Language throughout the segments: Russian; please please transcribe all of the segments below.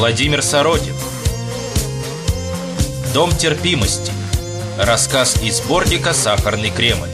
Владимир Сорокин Дом терпимости. Рассказ из сборника «Сахарный Кремль»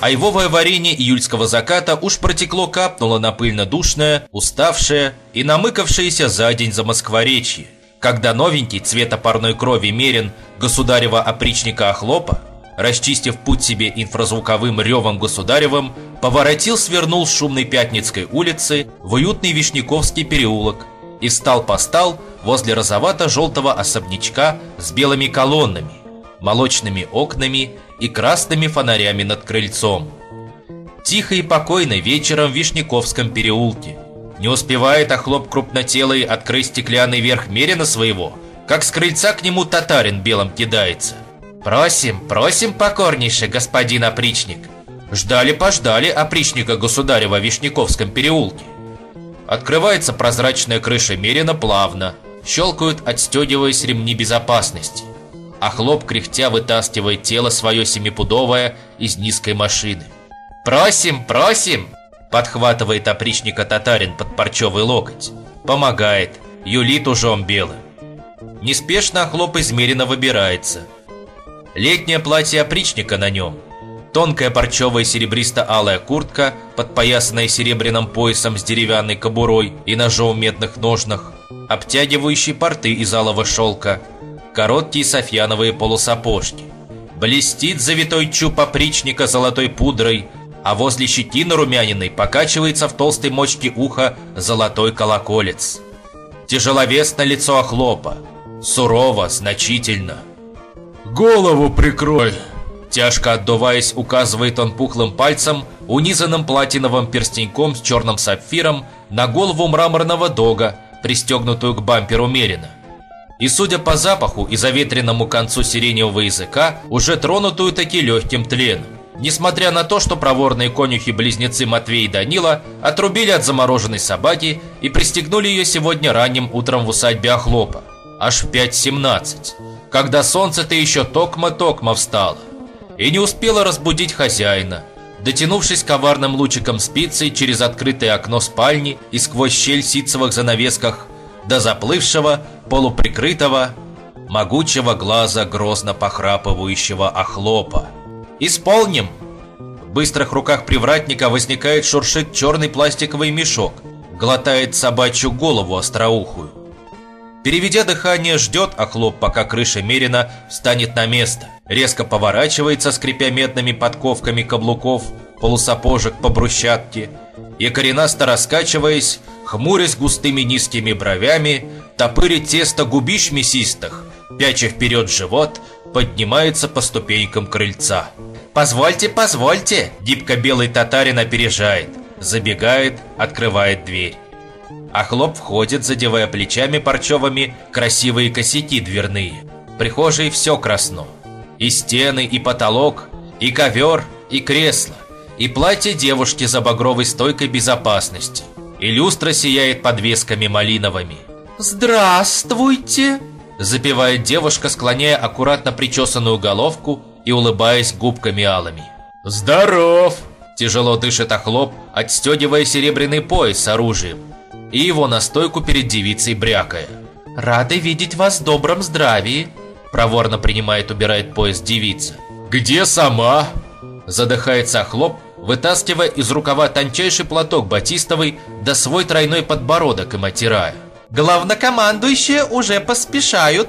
Айвовое варенье июльского заката уж протекло капнуло на пыльно-душное, уставшее и намыкавшееся за день за Москворечье, когда новенький цвета парной крови мерен государева опричника Охлопа, расчистив путь себе инфразвуковым ревом государевым, поворотил, свернул с шумной Пятницкой улицы в уютный Вишняковский переулок и встал постал возле розовато-желтого особнячка с белыми колоннами, молочными окнами и красными фонарями над крыльцом. Тихо и покойно вечером в Вишняковском переулке. Не успевает охлоп крупнотелый открыть стеклянный верх мерина своего, как с крыльца к нему татарин белым кидается. «Просим, просим покорнейше, господин опричник!» Ждали-пождали опричника государева в Вишняковском переулке. Открывается прозрачная крыша мерина плавно, щелкают, отстегиваясь ремни безопасности а хлоп кряхтя вытаскивает тело свое семипудовое из низкой машины. «Просим, просим!» Подхватывает опричника татарин под парчевый локоть. Помогает, юлит ужом белым. Неспешно охлоп измеренно выбирается. Летнее платье опричника на нем. Тонкая парчевая серебристо-алая куртка, подпоясанная серебряным поясом с деревянной кобурой и ножом в медных ножнах, обтягивающие порты из алого шелка – короткие софьяновые полусапожки. Блестит завитой чуб опричника золотой пудрой, а возле щетины румяниной покачивается в толстой мочке уха золотой колоколец. Тяжеловесно лицо охлопа, сурово, значительно. «Голову прикрой!» Тяжко отдуваясь, указывает он пухлым пальцем, унизанным платиновым перстеньком с черным сапфиром, на голову мраморного дога, пристегнутую к бамперу Мерина и, судя по запаху и заветренному концу сиреневого языка, уже тронутую таки легким тленом. Несмотря на то, что проворные конюхи-близнецы Матвей и Данила отрубили от замороженной собаки и пристегнули ее сегодня ранним утром в усадьбе Охлопа, аж в 5.17, когда солнце-то еще токмо-токмо встало, и не успело разбудить хозяина, дотянувшись коварным лучиком спицы через открытое окно спальни и сквозь щель ситцевых занавесках до заплывшего, полуприкрытого, могучего глаза грозно похрапывающего охлопа. «Исполним!» В быстрых руках привратника возникает шуршит черный пластиковый мешок, глотает собачью голову остроухую. Переведя дыхание, ждет охлоп, пока крыша Мерина встанет на место. Резко поворачивается, скрипя медными подковками каблуков, полусапожек по брусчатке, и коренасто раскачиваясь, хмурясь густыми низкими бровями, топырит тесто губищ мясистых, пяча вперед живот, поднимается по ступенькам крыльца. «Позвольте, позвольте!» Гибко белый татарин опережает, забегает, открывает дверь. А хлоп входит, задевая плечами парчевыми красивые косяки дверные. Прихожей все красно. И стены, и потолок, и ковер, и кресло, и платье девушки за багровой стойкой безопасности – и люстра сияет подвесками малиновыми. «Здравствуйте!» Запевает девушка, склоняя аккуратно причесанную головку и улыбаясь губками алыми. «Здоров!» Тяжело дышит охлоп, отстегивая серебряный пояс с оружием. И его на стойку перед девицей брякая. «Рады видеть вас в добром здравии!» Проворно принимает, убирает пояс девица. «Где сама?» Задыхается охлоп, вытаскивая из рукава тончайший платок батистовый да свой тройной подбородок и матирая. «Главнокомандующие уже поспешают!»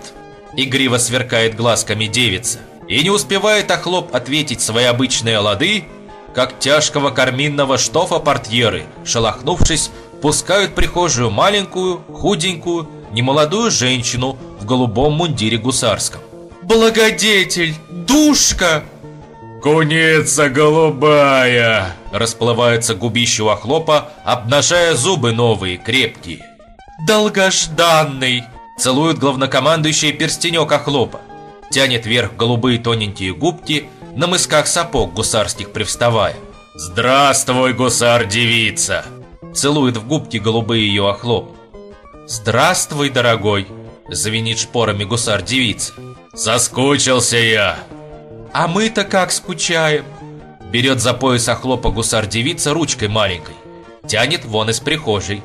Игриво сверкает глазками девица. И не успевает охлоп ответить свои обычные лады, как тяжкого карминного штофа портьеры, шелохнувшись, пускают в прихожую маленькую, худенькую, немолодую женщину в голубом мундире гусарском. «Благодетель! Душка!» «Куница голубая!» Расплывается губище у охлопа, обнажая зубы новые, крепкие. «Долгожданный!» Целует главнокомандующий перстенек охлопа. Тянет вверх голубые тоненькие губки, на мысках сапог гусарских привставая. «Здравствуй, гусар-девица!» Целует в губки голубые ее охлоп. «Здравствуй, дорогой!» Звенит шпорами гусар-девица. «Соскучился я!» А мы-то как скучаем. Берет за пояс охлопа гусар-девица ручкой маленькой. Тянет вон из прихожей.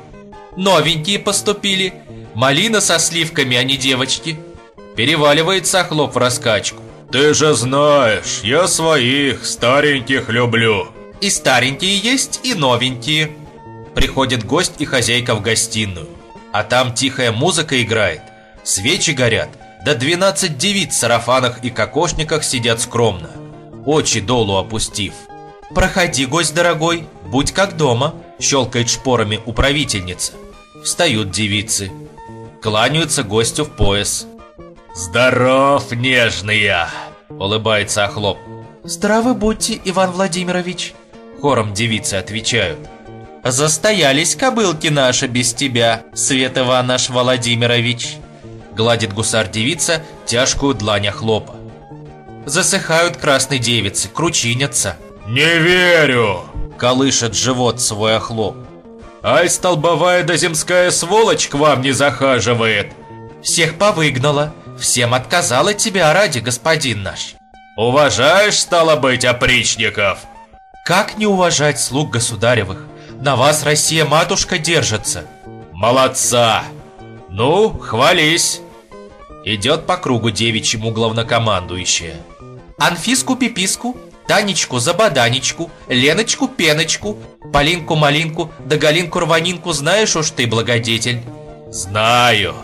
Новенькие поступили. Малина со сливками, а не девочки. Переваливается охлоп в раскачку. Ты же знаешь, я своих, стареньких люблю. И старенькие есть, и новенькие. Приходит гость и хозяйка в гостиную. А там тихая музыка играет, свечи горят, да 12 девиц в сарафанах и кокошниках сидят скромно, очи долу опустив. «Проходи, гость дорогой, будь как дома», щелкает шпорами управительница. Встают девицы, кланяются гостю в пояс. Здоров, нежный я, улыбается Охлоп. Здравы будьте, Иван Владимирович. Хором девицы отвечают. Застоялись кобылки наши без тебя, Свет Иванович Владимирович. Гладит гусар-девица тяжкую длань Охлопа. Засыхают красные девицы, кручинятся. Не верю! Колышет живот свой Охлоп. Ай, столбовая да земская сволочь к вам не захаживает. Всех повыгнала, всем отказала тебя ради, господин наш. Уважаешь, стало быть, опричников? Как не уважать слуг государевых? На вас Россия-матушка держится. Молодца! Ну, хвались. Идет по кругу девичьему главнокомандующая. Анфиску-пиписку, Танечку Забаданечку, Леночку Пеночку, Полинку-малинку да Галинку-рванинку знаешь уж ты, благодетель. Знаю.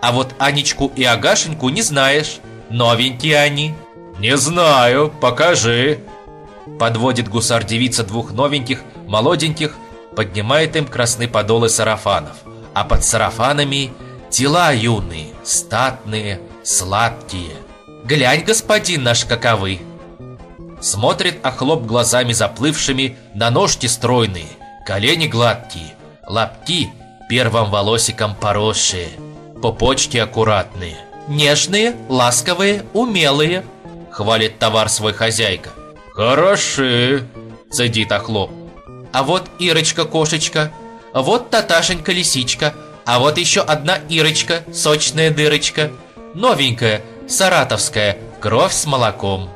А вот Анечку и Агашеньку не знаешь. Новенькие они. Не знаю, покажи. Подводит гусар-девица двух новеньких, молоденьких, поднимает им красные подолы сарафанов. А под сарафанами тела юные, статные, сладкие. Глянь, господин наш, каковы. Смотрит охлоп глазами заплывшими на ножки стройные, колени гладкие, лапки первым волосиком поросшие, попочки аккуратные. Нежные, ласковые, умелые, хвалит товар свой хозяйка. Хороши, цедит охлоп. А вот Ирочка-кошечка, вот Таташенька-лисичка, а вот еще одна Ирочка, сочная дырочка, новенькая, саратовская, кровь с молоком.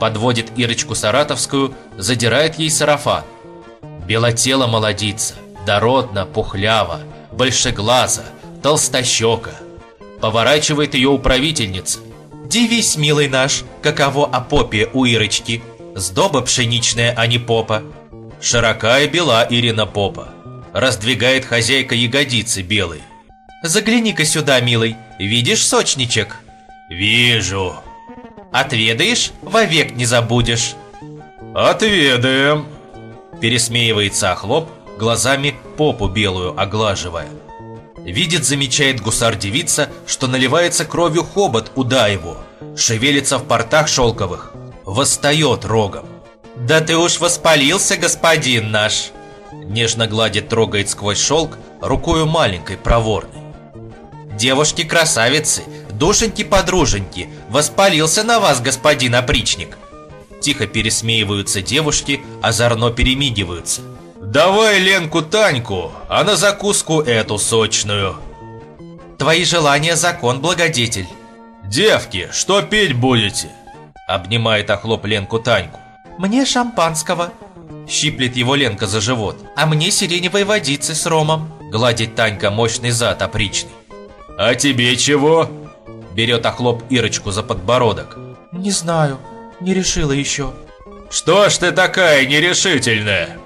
Подводит Ирочку Саратовскую, задирает ей сарафан. Белотела молодица, дородна, пухлява, большеглаза, толстощека. Поворачивает ее управительница. Дивись, милый наш, каково о попе у Ирочки. Сдоба пшеничная, а не попа. Широка и бела Ирина попа. Раздвигает хозяйка ягодицы белые. Загляни-ка сюда, милый, видишь сочничек? Вижу. Отведаешь, вовек не забудешь. Отведаем. Пересмеивается Охлоп, глазами попу белую оглаживая. Видит, замечает гусар-девица, что наливается кровью хобот у Даеву, шевелится в портах шелковых, восстает рогом. «Да ты уж воспалился, господин наш!» Нежно гладит, трогает сквозь шелк рукою маленькой, проворной. «Девушки-красавицы, душеньки-подруженьки, воспалился на вас, господин опричник!» Тихо пересмеиваются девушки, озорно перемигиваются. «Давай Ленку Таньку, а на закуску эту сочную!» «Твои желания закон, благодетель!» «Девки, что пить будете?» Обнимает охлоп Ленку Таньку. «Мне шампанского!» Щиплет его Ленка за живот. «А мне сиреневой водицы с ромом!» Гладит Танька мощный зад опричный. «А тебе чего?» Берет охлоп Ирочку за подбородок. «Не знаю, не решила еще». «Что ж ты такая нерешительная?»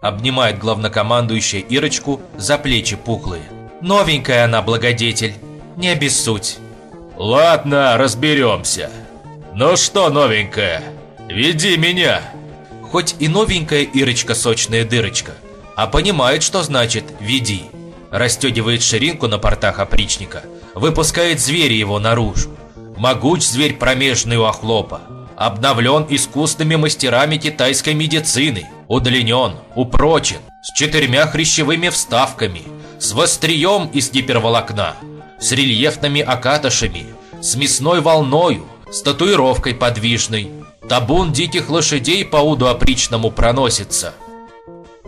Обнимает главнокомандующая Ирочку за плечи пухлые. «Новенькая она, благодетель, не обессудь». «Ладно, разберемся. Ну что, новенькая, веди меня». Хоть и новенькая Ирочка сочная дырочка, а понимает, что значит «веди». Растегивает ширинку на портах опричника, выпускает зверя его наружу. Могуч зверь промежный у охлопа, обновлен искусными мастерами китайской медицины, удлинен, упрочен, с четырьмя хрящевыми вставками, с вострием из гиперволокна, с рельефными окатышами, с мясной волною, с татуировкой подвижной. Табун диких лошадей по уду опричному проносится.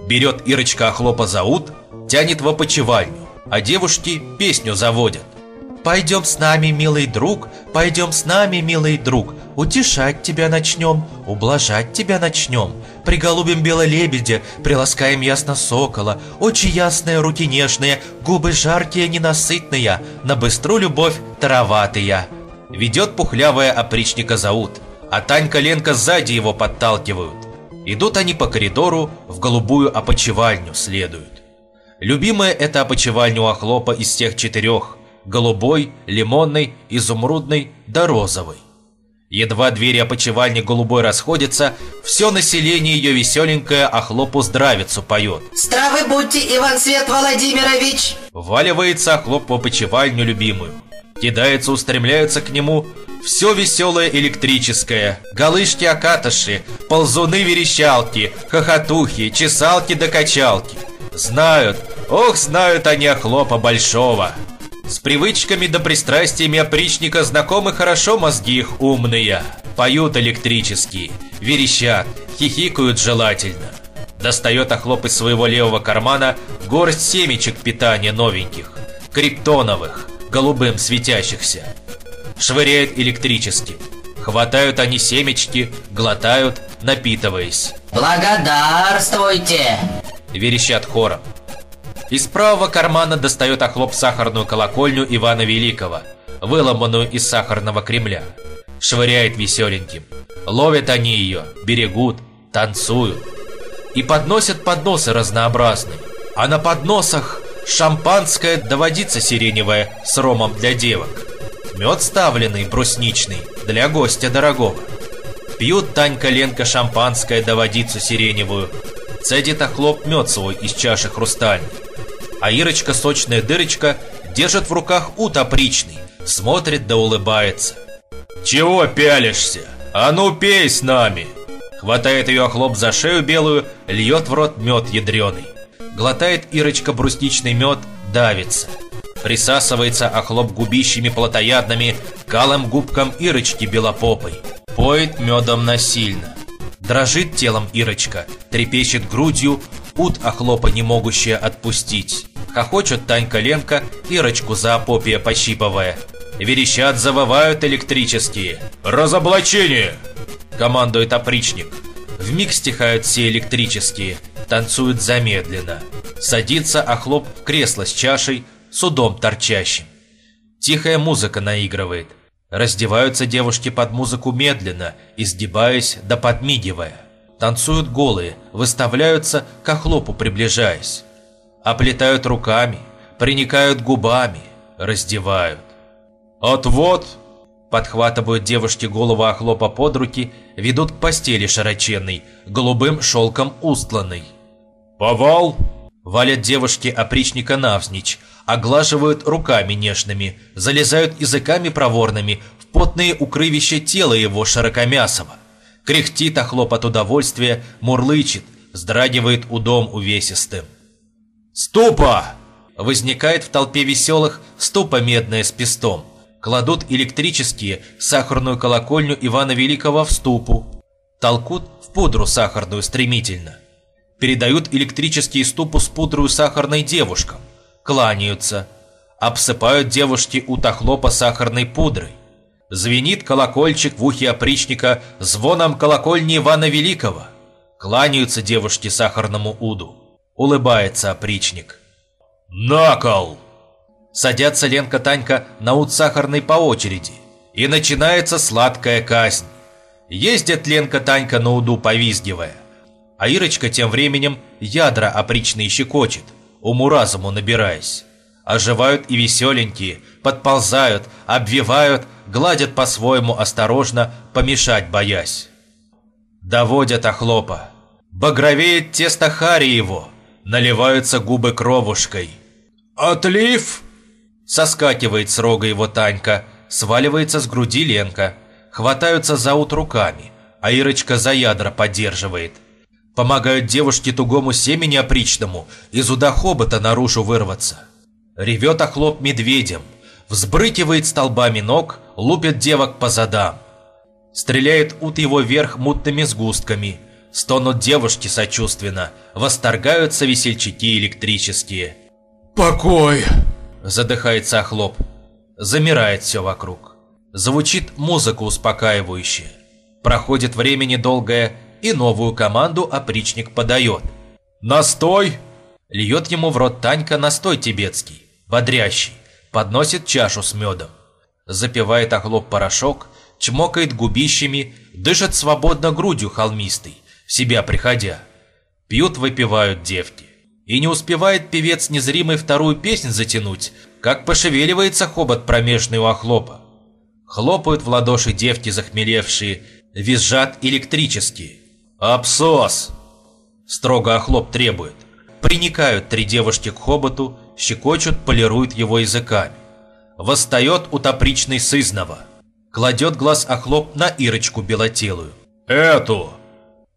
Берет Ирочка охлопа за ут, тянет в опочивальню, а девушки песню заводят. Пойдем с нами, милый друг, пойдем с нами, милый друг. Утешать тебя начнем, ублажать тебя начнем. Приголубим белого лебедя, приласкаем ясно сокола. Очи ясные, руки нежные, губы жаркие, ненасытные. На быстру любовь тароватые. Ведет пухлявая опричника зовут, а Танька Ленка сзади его подталкивают. Идут они по коридору, в голубую опочивальню следуют. Любимая это опочивальня у Охлопа из тех четырех – голубой, лимонной, изумрудной да розовой. Едва двери опочивальни голубой расходятся, все население ее веселенькое Охлопу здравицу поет. Здравы будьте, Иван Свет Владимирович! Валивается Охлоп в опочивальню любимую. Кидается, устремляются к нему, все веселое электрическое. Галышки-окатыши, ползуны-верещалки, хохотухи, чесалки да. Знают, ох, знают они охлопа большого. С привычками да пристрастиями опричника знакомы хорошо мозги их умные. Поют электрические, верещат, хихикают желательно. Достает охлоп из своего левого кармана горсть семечек питания новеньких, криптоновых, голубым светящихся швыряет электрически. Хватают они семечки, глотают, напитываясь. «Благодарствуйте!» Верещат хором. Из правого кармана достает охлоп сахарную колокольню Ивана Великого, выломанную из сахарного Кремля. Швыряет веселеньким. Ловят они ее, берегут, танцуют. И подносят подносы разнообразные. А на подносах шампанское доводится сиреневое с ромом для девок. Мед ставленный, брусничный, для гостя дорогого. Пьют Танька Ленка шампанское да сиреневую. Цедит охлоп мед свой из чаши хрустальной. А Ирочка, сочная дырочка, держит в руках ут опричный, смотрит да улыбается. «Чего пялишься? А ну пей с нами!» Хватает ее охлоп за шею белую, льет в рот мед ядреный. Глотает Ирочка брусничный мед, давится. Присасывается охлоп губищами плотоядными калым губкам Ирочки белопопой. Поет медом насильно. Дрожит телом Ирочка, трепещет грудью, ут охлопа не могущая отпустить. Хохочет Танька Ленка, Ирочку за опопия пощипывая. Верещат, завывают электрические. «Разоблачение!» Командует опричник. Вмиг стихают все электрические, танцуют замедленно. Садится охлоп в кресло с чашей, судом торчащим. Тихая музыка наигрывает. Раздеваются девушки под музыку медленно, изгибаясь да подмигивая. Танцуют голые, выставляются к охлопу приближаясь. Оплетают руками, приникают губами, раздевают. «От-вот!» Подхватывают девушки голову охлопа под руки, ведут к постели широченной, голубым шелком устланной. «Повал!» Валят девушки опричника навзничь, оглаживают руками нежными, залезают языками проворными в потные укрывища тела его широкомясого. Кряхтит охлоп от удовольствия, мурлычет, вздрагивает удом увесистым. «Ступа!» Возникает в толпе веселых ступа медная с пестом. Кладут электрические сахарную колокольню Ивана Великого в ступу. Толкут в пудру сахарную стремительно. Передают электрические ступу с пудрою сахарной девушкам кланяются, обсыпают девушки у тахлопа сахарной пудрой. Звенит колокольчик в ухе опричника звоном колокольни Ивана Великого. Кланяются девушки сахарному уду. Улыбается опричник. «Накол!» Садятся Ленка Танька на ут сахарной по очереди. И начинается сладкая казнь. Ездят Ленка Танька на уду повизгивая. А Ирочка тем временем ядра опричные щекочет уму-разуму набираясь. Оживают и веселенькие, подползают, обвивают, гладят по-своему осторожно, помешать боясь. Доводят охлопа. Багровеет тесто хари его, наливаются губы кровушкой. «Отлив!» Соскакивает с рога его Танька, сваливается с груди Ленка. Хватаются за ут руками, а Ирочка за ядра поддерживает – Помогают девушке тугому семени опричному из уда хобота наружу вырваться. Ревет охлоп медведем, взбрыкивает столбами ног, лупит девок по задам. Стреляет ут его вверх мутными сгустками. Стонут девушки сочувственно, восторгаются весельчаки электрические. «Покой!» Задыхается охлоп. Замирает все вокруг. Звучит музыка успокаивающая. Проходит времени долгое, и новую команду опричник подает. «Настой!» Льет ему в рот Танька настой тибетский, бодрящий, подносит чашу с медом. Запивает охлоп порошок, чмокает губищами, дышит свободно грудью холмистой, в себя приходя. Пьют, выпивают девки. И не успевает певец незримый вторую песнь затянуть, как пошевеливается хобот промежный у охлопа. Хлопают в ладоши девки захмелевшие, визжат электрические. «Абсос!» Строго охлоп требует. Приникают три девушки к хоботу, щекочут, полируют его языками. Восстает утопричный сызнова. Кладет глаз охлоп на Ирочку белотелую. Эту!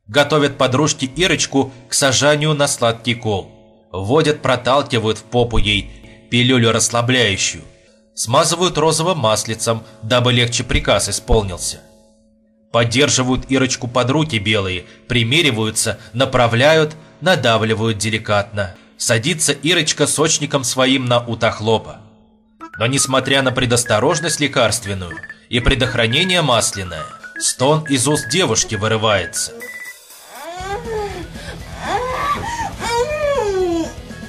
Готовят подружки Ирочку к сажанию на сладкий кол. Вводят, проталкивают в попу ей пилюлю расслабляющую. Смазывают розовым маслицем, дабы легче приказ исполнился. Поддерживают Ирочку под руки белые, примериваются, направляют, надавливают деликатно. Садится Ирочка сочником своим на утохлопа. Но несмотря на предосторожность лекарственную и предохранение масляное, стон из уст девушки вырывается.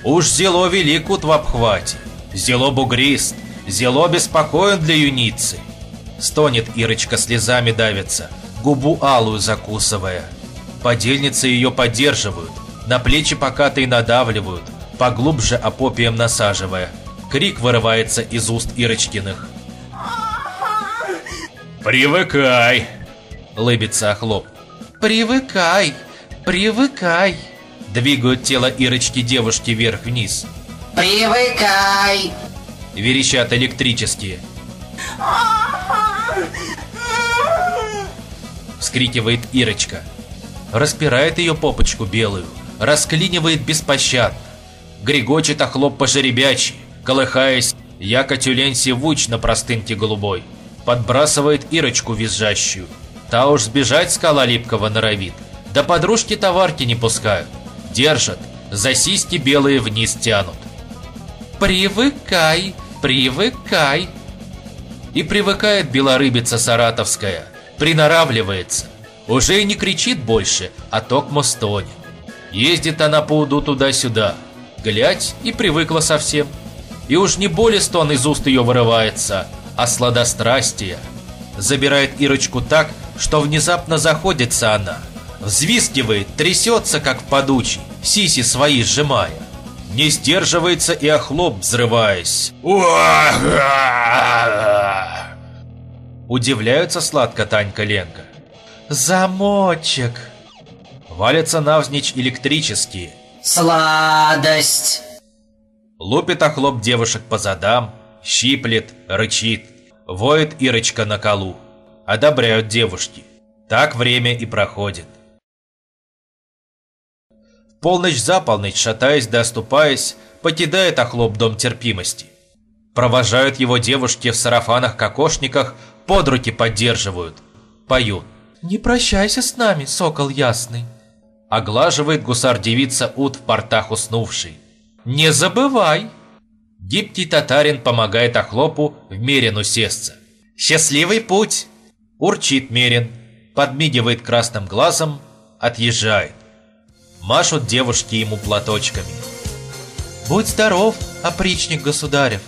Уж зело великут в обхвате, зело бугрист, зело беспокоен для юницы. Стонет Ирочка слезами давится, губу алую закусывая. Подельницы ее поддерживают, на плечи покатые надавливают, поглубже опопием насаживая. Крик вырывается из уст Ирочкиных. Привыкай! Лыбится охлоп. Привыкай, привыкай. Двигают тело Ирочки девушки вверх-вниз. Привыкай! Верещат электрические. Вскрикивает Ирочка. Распирает ее попочку белую расклинивает беспощадно. Грегочет охлоп по-жеребячьи, колыхаясь, яко тюлень сивуч на простынке голубой. Подбрасывает Ирочку визжащую. Та уж сбежать скала липкого норовит. Да подружки товарки не пускают. Держат, за сиськи белые вниз тянут. Привыкай, привыкай. И привыкает белорыбица саратовская, приноравливается. Уже и не кричит больше, а токмо стонет. Ездит она по уду туда-сюда, глядь и привыкла совсем. И уж не боли стон из уст ее вырывается, а сладострастие. Забирает Ирочку так, что внезапно заходится она. Взвискивает, трясется, как подучий, сиси свои сжимая. Не сдерживается и охлоп, взрываясь. Удивляются сладко Танька Ленка. Замочек. Валятся навзничь электрические. Сладость! Лупит охлоп девушек по задам, щиплет, рычит. Воет Ирочка на колу. Одобряют девушки. Так время и проходит. Полночь за полночь, шатаясь да оступаясь, покидает охлоп дом терпимости. Провожают его девушки в сарафанах-кокошниках, под руки поддерживают, поют. Не прощайся с нами, сокол ясный. Оглаживает гусар-девица ут в портах уснувший. «Не забывай!» Гибкий татарин помогает охлопу в Мерин усесться. «Счастливый путь!» Урчит Мерин, подмигивает красным глазом, отъезжает. Машут девушки ему платочками. Будь здоров, опричник государев.